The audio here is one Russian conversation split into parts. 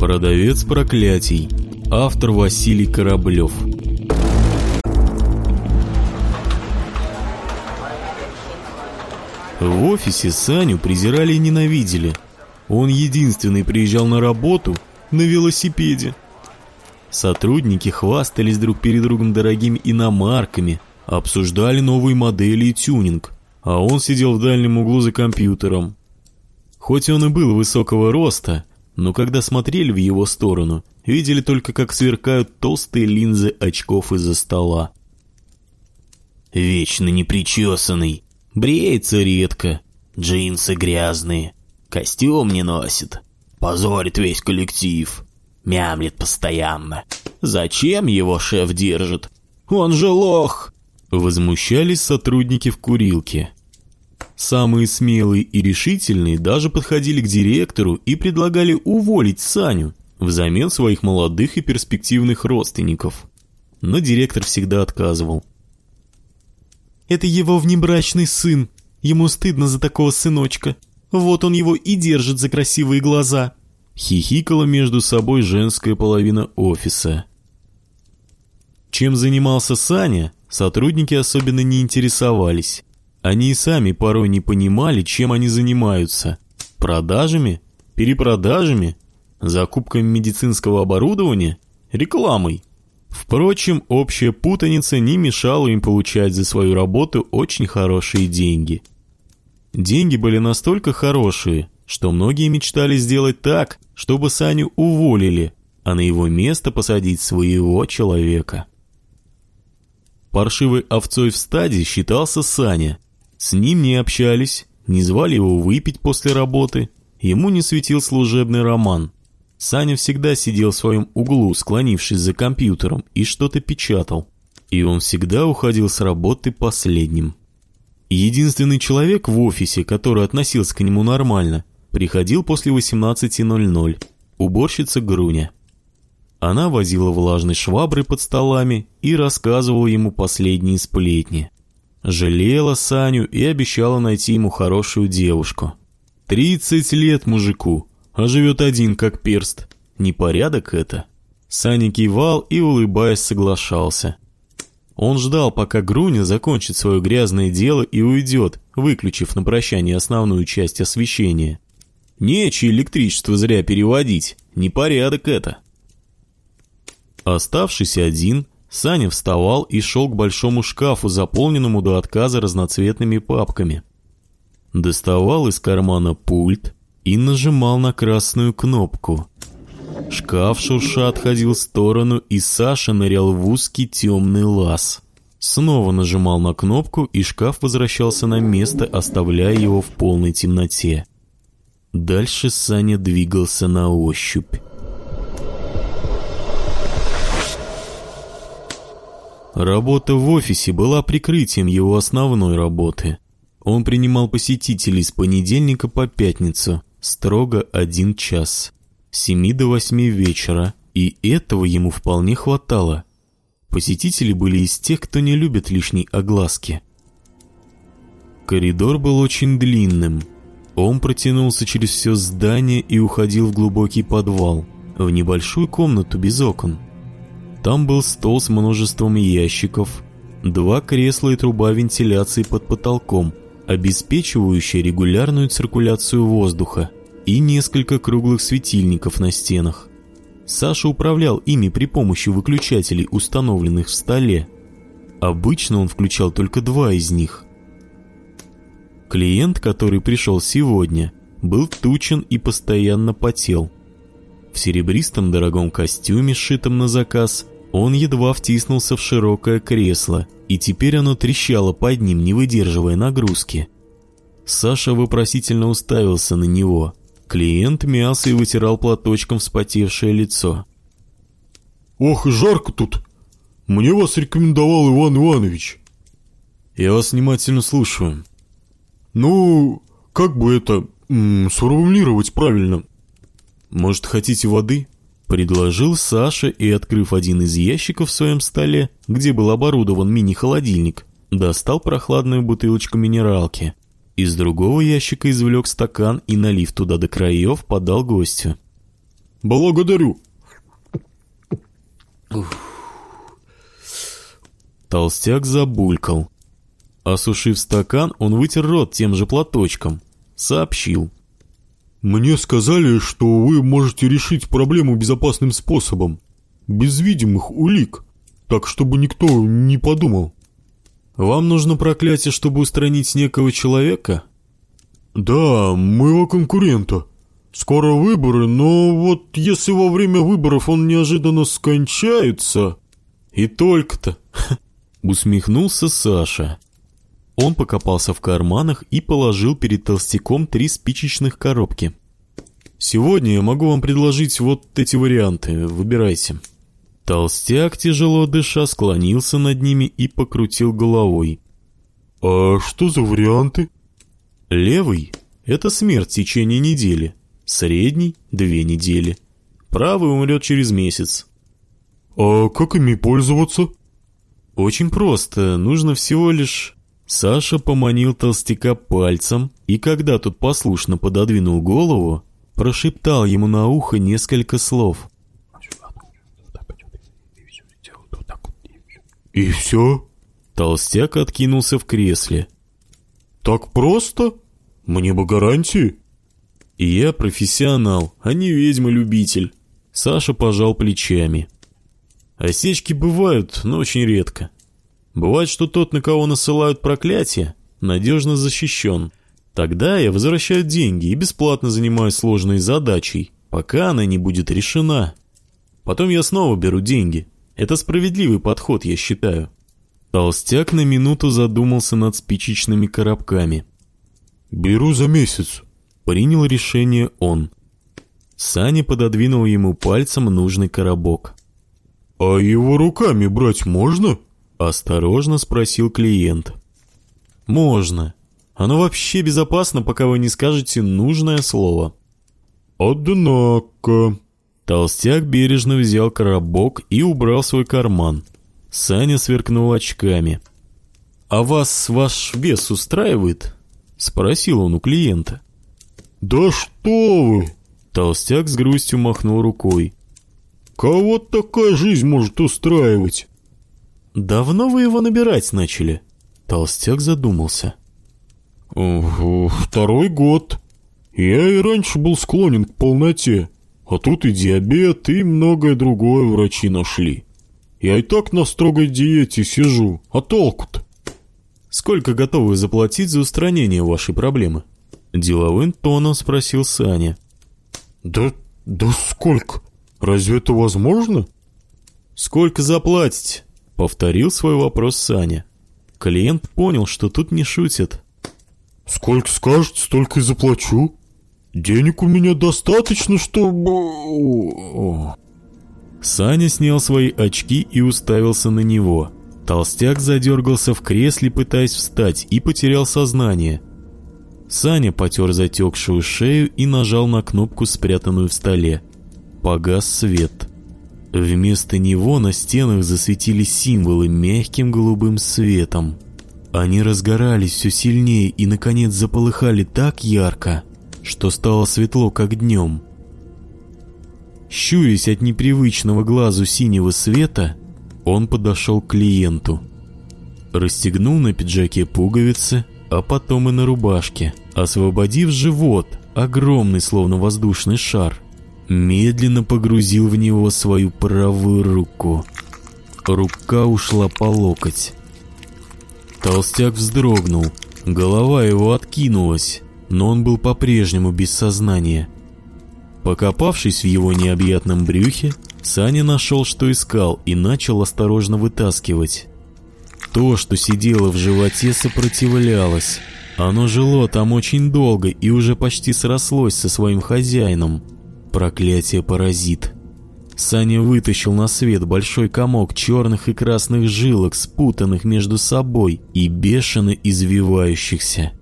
Продавец проклятий. Автор Василий Кораблев. В офисе Саню презирали и ненавидели. Он единственный приезжал на работу на велосипеде. Сотрудники хвастались друг перед другом дорогими иномарками, обсуждали новые модели и тюнинг, а он сидел в дальнем углу за компьютером. Хоть он и был высокого роста, но когда смотрели в его сторону, видели только, как сверкают толстые линзы очков из-за стола. Вечно непричесанный, бреется редко, джинсы грязные, костюм не носит, позорит весь коллектив, мямлет постоянно. Зачем его шеф держит? Он же лох! Возмущались сотрудники в курилке. Самые смелые и решительные даже подходили к директору и предлагали уволить Саню взамен своих молодых и перспективных родственников. Но директор всегда отказывал. «Это его внебрачный сын. Ему стыдно за такого сыночка. Вот он его и держит за красивые глаза». Хихикала между собой женская половина офиса. Чем занимался Саня, сотрудники особенно не интересовались. Они и сами порой не понимали, чем они занимаются. Продажами? Перепродажами? Закупками медицинского оборудования? Рекламой? Впрочем, общая путаница не мешала им получать за свою работу очень хорошие деньги. Деньги были настолько хорошие, что многие мечтали сделать так, чтобы Саню уволили, а на его место посадить своего человека. Паршивой овцой в стаде считался Саня. С ним не общались, не звали его выпить после работы, ему не светил служебный роман. Саня всегда сидел в своем углу, склонившись за компьютером, и что-то печатал. И он всегда уходил с работы последним. Единственный человек в офисе, который относился к нему нормально, приходил после 18.00, уборщица Груня. Она возила влажной шваброй под столами и рассказывала ему последние сплетни. Жалела Саню и обещала найти ему хорошую девушку. Тридцать лет мужику, а живет один как перст. Непорядок это? Саня кивал и, улыбаясь, соглашался. Он ждал, пока Груня закончит свое грязное дело и уйдет, выключив на прощание основную часть освещения. Нече электричество зря переводить, непорядок это. Оставшись один, Саня вставал и шел к большому шкафу, заполненному до отказа разноцветными папками. Доставал из кармана пульт и нажимал на красную кнопку. Шкаф шурша отходил в сторону, и Саша нырял в узкий темный лаз. Снова нажимал на кнопку, и шкаф возвращался на место, оставляя его в полной темноте. Дальше Саня двигался на ощупь. Работа в офисе была прикрытием его основной работы. Он принимал посетителей с понедельника по пятницу, строго один час, с семи до восьми вечера, и этого ему вполне хватало. Посетители были из тех, кто не любит лишней огласки. Коридор был очень длинным. Он протянулся через все здание и уходил в глубокий подвал, в небольшую комнату без окон. Там был стол с множеством ящиков, два кресла и труба вентиляции под потолком, обеспечивающая регулярную циркуляцию воздуха, и несколько круглых светильников на стенах. Саша управлял ими при помощи выключателей, установленных в столе. Обычно он включал только два из них. Клиент, который пришел сегодня, был тучен и постоянно потел. В серебристом дорогом костюме, сшитом на заказ, он едва втиснулся в широкое кресло, и теперь оно трещало под ним, не выдерживая нагрузки. Саша вопросительно уставился на него. Клиент мялся и вытирал платочком вспотевшее лицо. «Ох, жарко тут! Мне вас рекомендовал Иван Иванович!» «Я вас внимательно слушаю». «Ну, как бы это сформулировать правильно?» «Может, хотите воды?» Предложил Саша и, открыв один из ящиков в своем столе, где был оборудован мини-холодильник, достал прохладную бутылочку минералки. Из другого ящика извлек стакан и, налив туда до краев, подал гостю. Благодарю. Толстяк забулькал. Осушив стакан, он вытер рот тем же платочком. Сообщил. Мне сказали, что вы можете решить проблему безопасным способом, без видимых улик, так чтобы никто не подумал. Вам нужно проклятие, чтобы устранить некого человека? Да, моего конкурента. Скоро выборы, но вот если во время выборов он неожиданно скончается... И только-то... Усмехнулся Саша. Он покопался в карманах и положил перед толстяком три спичечных коробки. «Сегодня я могу вам предложить вот эти варианты. Выбирайте». Толстяк, тяжело дыша, склонился над ними и покрутил головой. «А что за варианты?» «Левый — это смерть в течение недели. Средний — две недели. Правый умрет через месяц». «А как ими пользоваться?» «Очень просто. Нужно всего лишь...» Саша поманил толстяка пальцем, и когда тот послушно пододвинул голову, прошептал ему на ухо несколько слов. «И все?» Толстяк откинулся в кресле. «Так просто? Мне бы гарантии». «Я профессионал, а не ведьма-любитель». Саша пожал плечами. «Осечки бывают, но очень редко. Бывает, что тот, на кого насылают проклятие, надежно защищен. Тогда я возвращаю деньги и бесплатно занимаюсь сложной задачей, пока она не будет решена. Потом я снова беру деньги, это справедливый подход, я считаю. Толстяк на минуту задумался над спичечными коробками. «Беру за месяц», — принял решение он. Саня пододвинул ему пальцем нужный коробок. «А его руками брать можно?» — осторожно спросил клиент. «Можно. Оно вообще безопасно, пока вы не скажете нужное слово». «Однако...» Толстяк бережно взял коробок и убрал свой карман. Саня сверкнул очками. «А вас ваш вес устраивает?» — спросил он у клиента. «Да что вы!» Толстяк с грустью махнул рукой. «Кого такая жизнь может устраивать?» «Давно вы его набирать начали?» Толстяк задумался. «Второй год. Я и раньше был склонен к полноте. А тут и диабет, и многое другое врачи нашли. Я и так на строгой диете сижу, а толку-то? Сколько готовы заплатить за устранение вашей проблемы? Деловым тоном спросил Саня. Да, да сколько? Разве это возможно? Сколько заплатить? Повторил свой вопрос Саня. Клиент понял, что тут не шутят. Сколько скажете, столько и заплачу. Денег у меня достаточно, чтобы... Саня снял свои очки и уставился на него. Толстяк задергался в кресле, пытаясь встать, и потерял сознание. Саня потер затекшую шею и нажал на кнопку, спрятанную в столе. Погас свет. Вместо него на стенах засветились символы мягким голубым светом. Они разгорались все сильнее и, наконец, заполыхали так ярко, что стало светло, как днем. Щурясь от непривычного глазу синего света, он подошел к клиенту. Расстегнул на пиджаке пуговицы, а потом и на рубашке, освободив живот, огромный словно воздушный шар, медленно погрузил в него свою правую руку. Рука ушла по локоть. Толстяк вздрогнул, голова его откинулась, но он был по-прежнему без сознания. Покопавшись в его необъятном брюхе, Саня нашел, что искал, и начал осторожно вытаскивать. То, что сидело в животе, сопротивлялось. Оно жило там очень долго и уже почти срослось со своим хозяином. Проклятие паразит. Саня вытащил на свет большой комок черных и красных жилок, спутанных между собой и бешено извивающихся.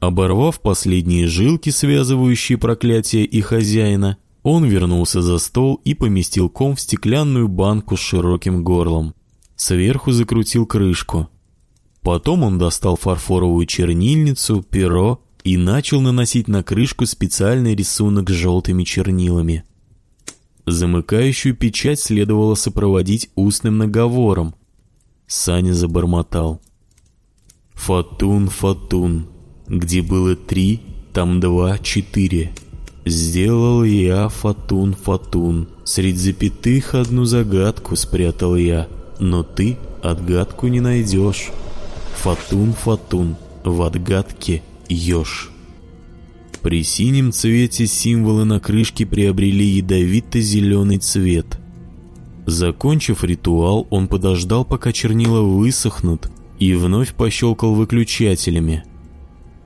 Оборвав последние жилки, связывающие проклятие и хозяина, он вернулся за стол и поместил ком в стеклянную банку с широким горлом. Сверху закрутил крышку. Потом он достал фарфоровую чернильницу, перо, и начал наносить на крышку специальный рисунок с желтыми чернилами. Замыкающую печать следовало сопроводить устным наговором. Саня забормотал. «Фатун, фатун, где было три, там два, четыре. Сделал я фатун, фатун, среди запятых одну загадку спрятал я, но ты отгадку не найдешь. Фатун, фатун, в отгадке еж». При синем цвете символы на крышке приобрели ядовито-зеленый цвет. Закончив ритуал, он подождал, пока чернила высохнут, и вновь пощелкал выключателями.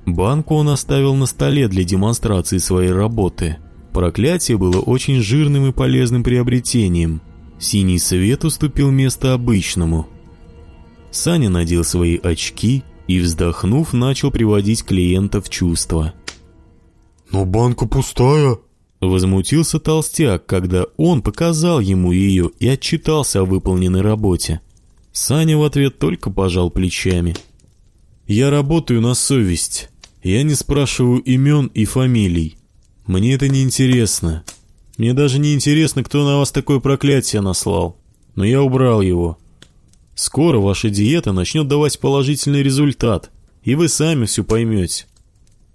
Банку он оставил на столе для демонстрации своей работы. Проклятие было очень жирным и полезным приобретением. Синий свет уступил место обычному. Саня надел свои очки и, вздохнув, начал приводить клиента в чувство – «Но банка пустая!» Возмутился толстяк, когда он показал ему ее и отчитался о выполненной работе. Саня в ответ только пожал плечами. «Я работаю на совесть. Я не спрашиваю имен и фамилий. Мне это не интересно. Мне даже не интересно, кто на вас такое проклятие наслал. Но я убрал его. Скоро ваша диета начнет давать положительный результат, и вы сами все поймете.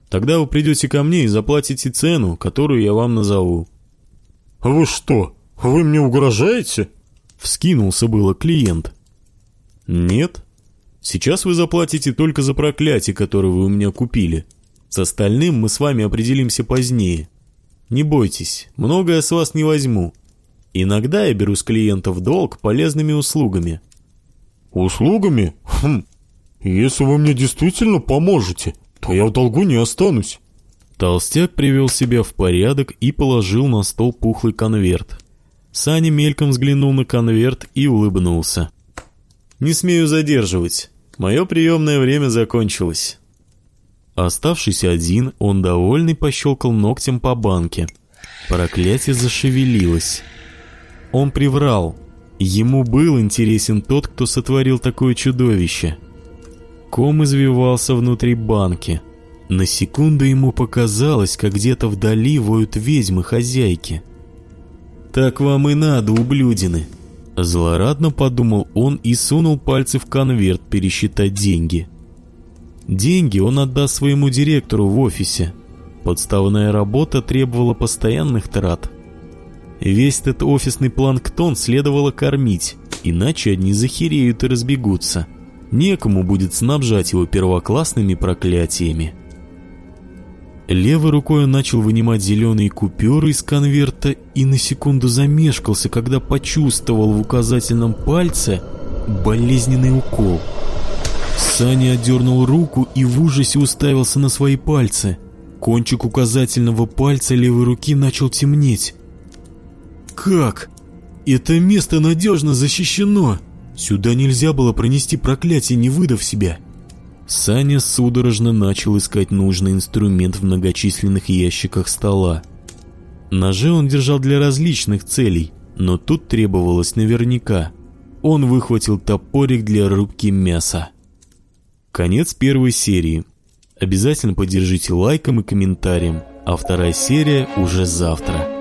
Тогда вы придете ко мне и заплатите цену, которую я вам назову». «А вы что, вы мне угрожаете?» Вскинулся было клиент. «Нет. Сейчас вы заплатите только за проклятие, которое вы у меня купили. С остальным мы с вами определимся позднее. Не бойтесь, многое с вас не возьму. Иногда я беру с клиентов долг полезными услугами». «Услугами? Хм. Если вы мне действительно поможете, то я в долгу не останусь. Толстяк привел себя в порядок и положил на стол пухлый конверт. Саня мельком взглянул на конверт и улыбнулся. «Не смею задерживать. Мое приемное время закончилось». Оставшись один, он довольный пощелкал ногтем по банке. Проклятие зашевелилось. Он приврал. Ему был интересен тот, кто сотворил такое чудовище — ком извивался внутри банки. На секунду ему показалось, как где-то вдали воют ведьмы-хозяйки. «Так вам и надо, ублюдины!» Злорадно подумал он и сунул пальцы в конверт пересчитать деньги. Деньги он отдаст своему директору в офисе. Подставная работа требовала постоянных трат. Весь этот офисный планктон следовало кормить, иначе одни захереют и разбегутся некому будет снабжать его первоклассными проклятиями. Левой рукой он начал вынимать зеленые купюры из конверта и на секунду замешкался, когда почувствовал в указательном пальце болезненный укол. Саня отдернул руку и в ужасе уставился на свои пальцы. Кончик указательного пальца левой руки начал темнеть. «Как? Это место надежно защищено!» Сюда нельзя было пронести проклятие, не выдав себя. Саня судорожно начал искать нужный инструмент в многочисленных ящиках стола. Ножи он держал для различных целей, но тут требовалось наверняка. Он выхватил топорик для рубки мяса. Конец первой серии. Обязательно поддержите лайком и комментарием, а вторая серия уже завтра.